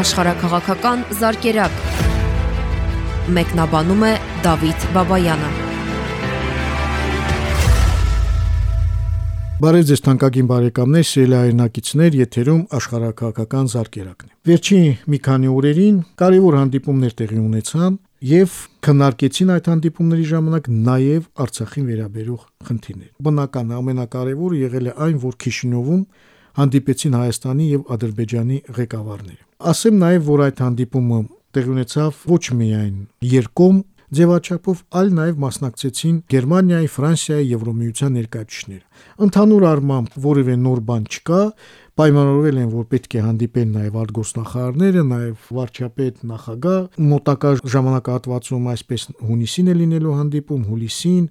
աշխարհակղական զարգերակ։ Մեկնաբանում է Դավիթ Բաբայանը։ Բարև ձեզ թանկագին բարեկամներ, սիրելի հայրենակիցներ, եթերում աշխարհակղական զարգերակն է։ Վերջին մի քանի օրերին կարևոր հանդիպումներ տեղի ունեցան եւ քննարկեցին այդ հանդիպումների ժամանակ նաեւ Արցախին վերաբերող խնդիրներ։ Բնական ամենակարևորը եղել է այն, որ Քիշինովում հանդիպեցին Հայաստանի եւ Ադրբեջանի ղեկավարները։ Ասեմ նաեւ, որ այդ հանդիպումը տեղի ունեցավ ոչ միայն երկկողմ ձևաչափով, այլ նաև մասնակցեցին Գերմանիայի, Ֆրանսիայի, Եվրոմիության ներկայացուցիչները։ Ընդհանուր առմամբ որևէ նոր բան չկա, պայմանավորվել են, որ պետք է հանդիպեն նաև արտգործնախարարները, նաև վարչապետ, նախագահ, մոտակա ժամանակահատվածում այսպես հունիսին է լինելու հանդիպում, հուլիսին,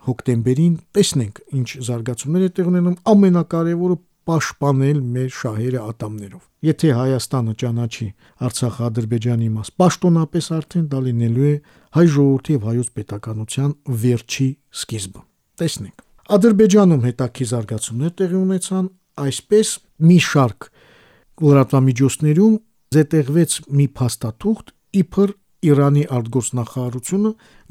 հոկտեմբերին, տեսնենք ինչ զարգացումներ է տեղ ունենում, ամենակարևորը պաշտպանել մեր շահերը ատամներով։ Եթե Հայաստանը ճանաչի Արցախ-Ադրբեջանի մաս, պաշտոնապես արդեն դա լինելու է հայ ժողովրդի եւ հայոց պետականության վերջի սկիզբը։ Տեսնենք։ Ադրբեջանում հետաքի զարգացումներ տեղի ունեցան, այսպես մի շարք լրատվամիջոցներում զետեղվեց մի փաստաթուղթ իբր Իրանի արտգործնախարարությունը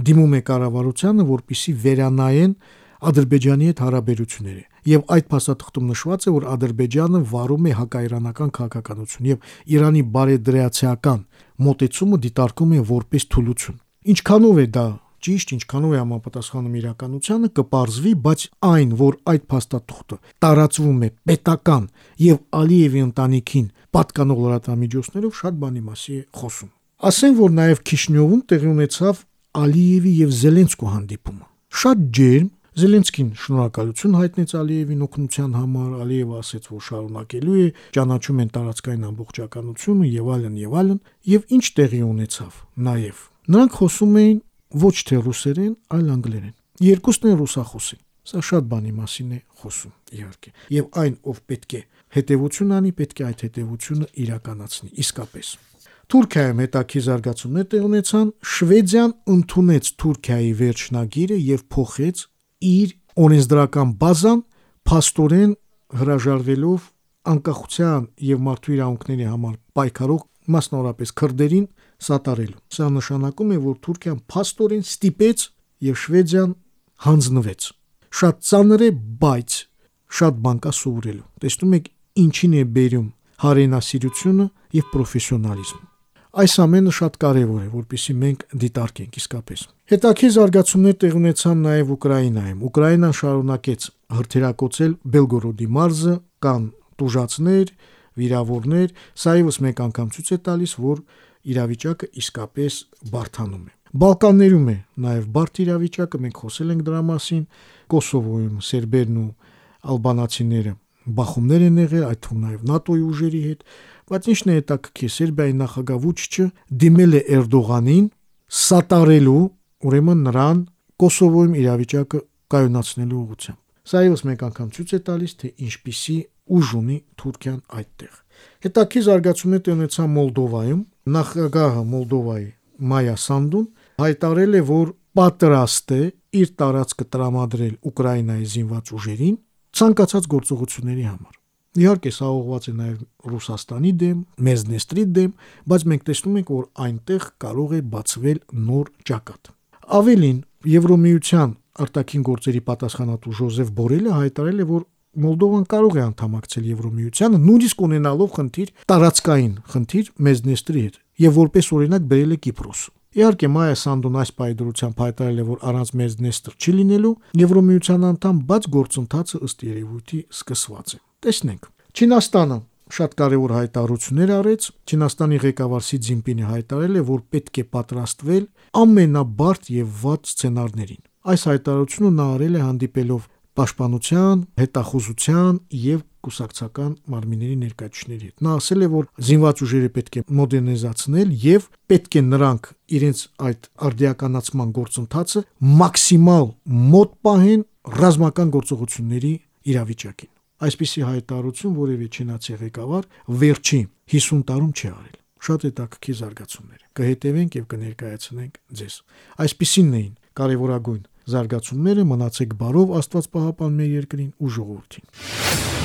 դիմում է կառավարությանը, որպիսի վերանայեն Ադրբեջանի հետ հարաբերությունները եւ այդ փաստաթղթում նշված է որ Ադրբեջանը վարում է հակաիրանական քաղաքականություն եւ Իրանի բարեդրացիական մոտեցումը դիտարկում է որպես թուլություն ինչքանով է դա ճիշտ, ինչքանով է համապատասխանում իրականությանը, կպարզվի, բայց այն, որ այդ փաստաթուղթը տարածվում է պետական եւ Ալիևի ընտանիքին պատկանող լրատվամիջոցներով շատ բանի մասի է խոսում։ Ասեն, որ նաեւ Քիշնյովում տեղի ունեցավ Ալիևի եւ Զելենսկու հանդիպումը։ Շատ ջերմ Զելենսկին շնորհակալություն հայտնեց Ալիևին օգնության համար, Ալիևը ասաց, որ շարունակելու է, ճանաչում են տարածքային ամբողջականությունը եւ այլն եւ այլն, եւ ինչ տեղի ունեցավ նաեւ։ Նրանք խոսում էին ոչ թե ռուսերեն, այլ անգլերեն։ Երկուսն են ռուսախոսին։ Սա շատ բանի մասին է խոսում, իհարկե։ Եվ այն, ով պետք է հետևություն անի, պետք է այդ հետևությունը իրականացնի, իսկապես։ Թուրքիայում հետաքի զարգացումներ տեղ ունեցան, Շվեդիան ընդունեց Թուրքիայի վերջնագիրը եւ փոխեց իր օրենսդրական բազան փաստորեն հրաժարվելով անկախության եւ մարդու իրավունքների համար պայքարող մասնավորապես քրդերին սատարելու։ Սա նշանակում է, որ Թուրքիան փաստորեն ստիպեց եւ Շվեդիան հանձնվեց։ Շատ ծանր է, բայց շատ բան կա սովորելու։ Տեսնում եք ինչին է բերում հարենասիրությունը եւ պրոֆեսիոնալիզմը։ Այս ամենը շատ կարևոր է, որpիսի մենք դիտարկենք իսկապես։ Հետաքրքիր զարգացումներ տեղ ունեցան նաև Ուկրաինայում։ Ուկրաինան շարունակեց հրթիռակոծել Բելգորոդի մարզը, կան տուժածներ, վիրավորներ, սա եւս մեկ անգամ ցույց է տալիս, որ իրավիճակը իսկապես բարթանում է։ Բալկաններում է նաև բարդ իրավիճակը, մենք խոսել ենք դրա մասին, Կոսովոյում սերբերն ու ալբանացիները բախումներ են եղել, այդ թվում նաև ՆԱՏՕ-ի ուժերի հետ, բայց ինչն է հետաքրքիր, Սերբիայի նախագահ Վուչիչը դիմել է Էրդողանին սատարելու ուրեմն նրան Կոսովոյում իրավիճակը կայունացնելու ուղղությամբ։ Սա եւս մեկ անգամ ցույց է տալիս, թե ինչպիսի ուժ ունի Թուրքիան այդտեղ։ Հետաքրքիր զարգացումներ ունեցան Մոլդովայում, նախագահը Մոլդովայի Մայա Սանդուն հայտարել է, որ պատրաստ է իր տարածքը տրամադրել Ուկրաինայի զինված ուժերին ցանկացած գործողությունների համար։ Իհարկե սա ուղղված է նաև Ռուսաստանի դեմ, Մեզնեստրի դեմ, բայց մենք տեսնում ենք, որ այնտեղ կարող է բացվել նոր ճակատ։ Ավելին, Եվրոմիության արտաքին գործերի պատասխանատու Ժոզեֆ Բորելը հայտարարել է, որ Մոլդովան կարող է անդամակցել Եվրոմիությանը, նույնիսկ ունենալով խնդիր տարածքային խնդիր Մեզնեստրի հետ, եւ որպես օրինակ բերել է Կիպրոս։ Իհարկե Մայա Սանդոն այս պայդրությամբ հայտարարել է, որ առանց Մեզնեստր չի լինելու Եվրոմիության անդամ, բայց գործընթացը ըստ երևույթի սկսված է։ Տեսնենք։ Չինաստանը շատ կարևոր հայտարարություններ արեց։ Չինաստանի ղեկավար Սի Ցզինպինը հայտարարել է, որ պետք է պատրաստվել ամենաբարդ եւ վատ սցենարներին։ Այս հայտարարությունը նա արել է հանդիպելով պաշտպանության, հետախուզության եւ կուսակցական մարմինների ներկայացուցիչների հետ։ Նա ասել է, որ զինված ուժերը պետք է մոդերնիզացնել եւ պետք է նրանք իրենց այդ արդիականացման գործընթացը մաքսիմալ մոտ պահեն ռազմական գործողությունների իրավիճակին։ Այսպիսի հայտարարություն որևէ չինացի ղեկավար վերջին 50 տարում չի արել։ Շատ հետաքրքիր զարգացումներ։ Կհետևենք եւ կներկայացնենք ձեզ։ Այսպիսինն էին կարևորագույն զարգացումները, մնացեք բարով, Աստված պահապան մեր երկրին ու ժողովրդին։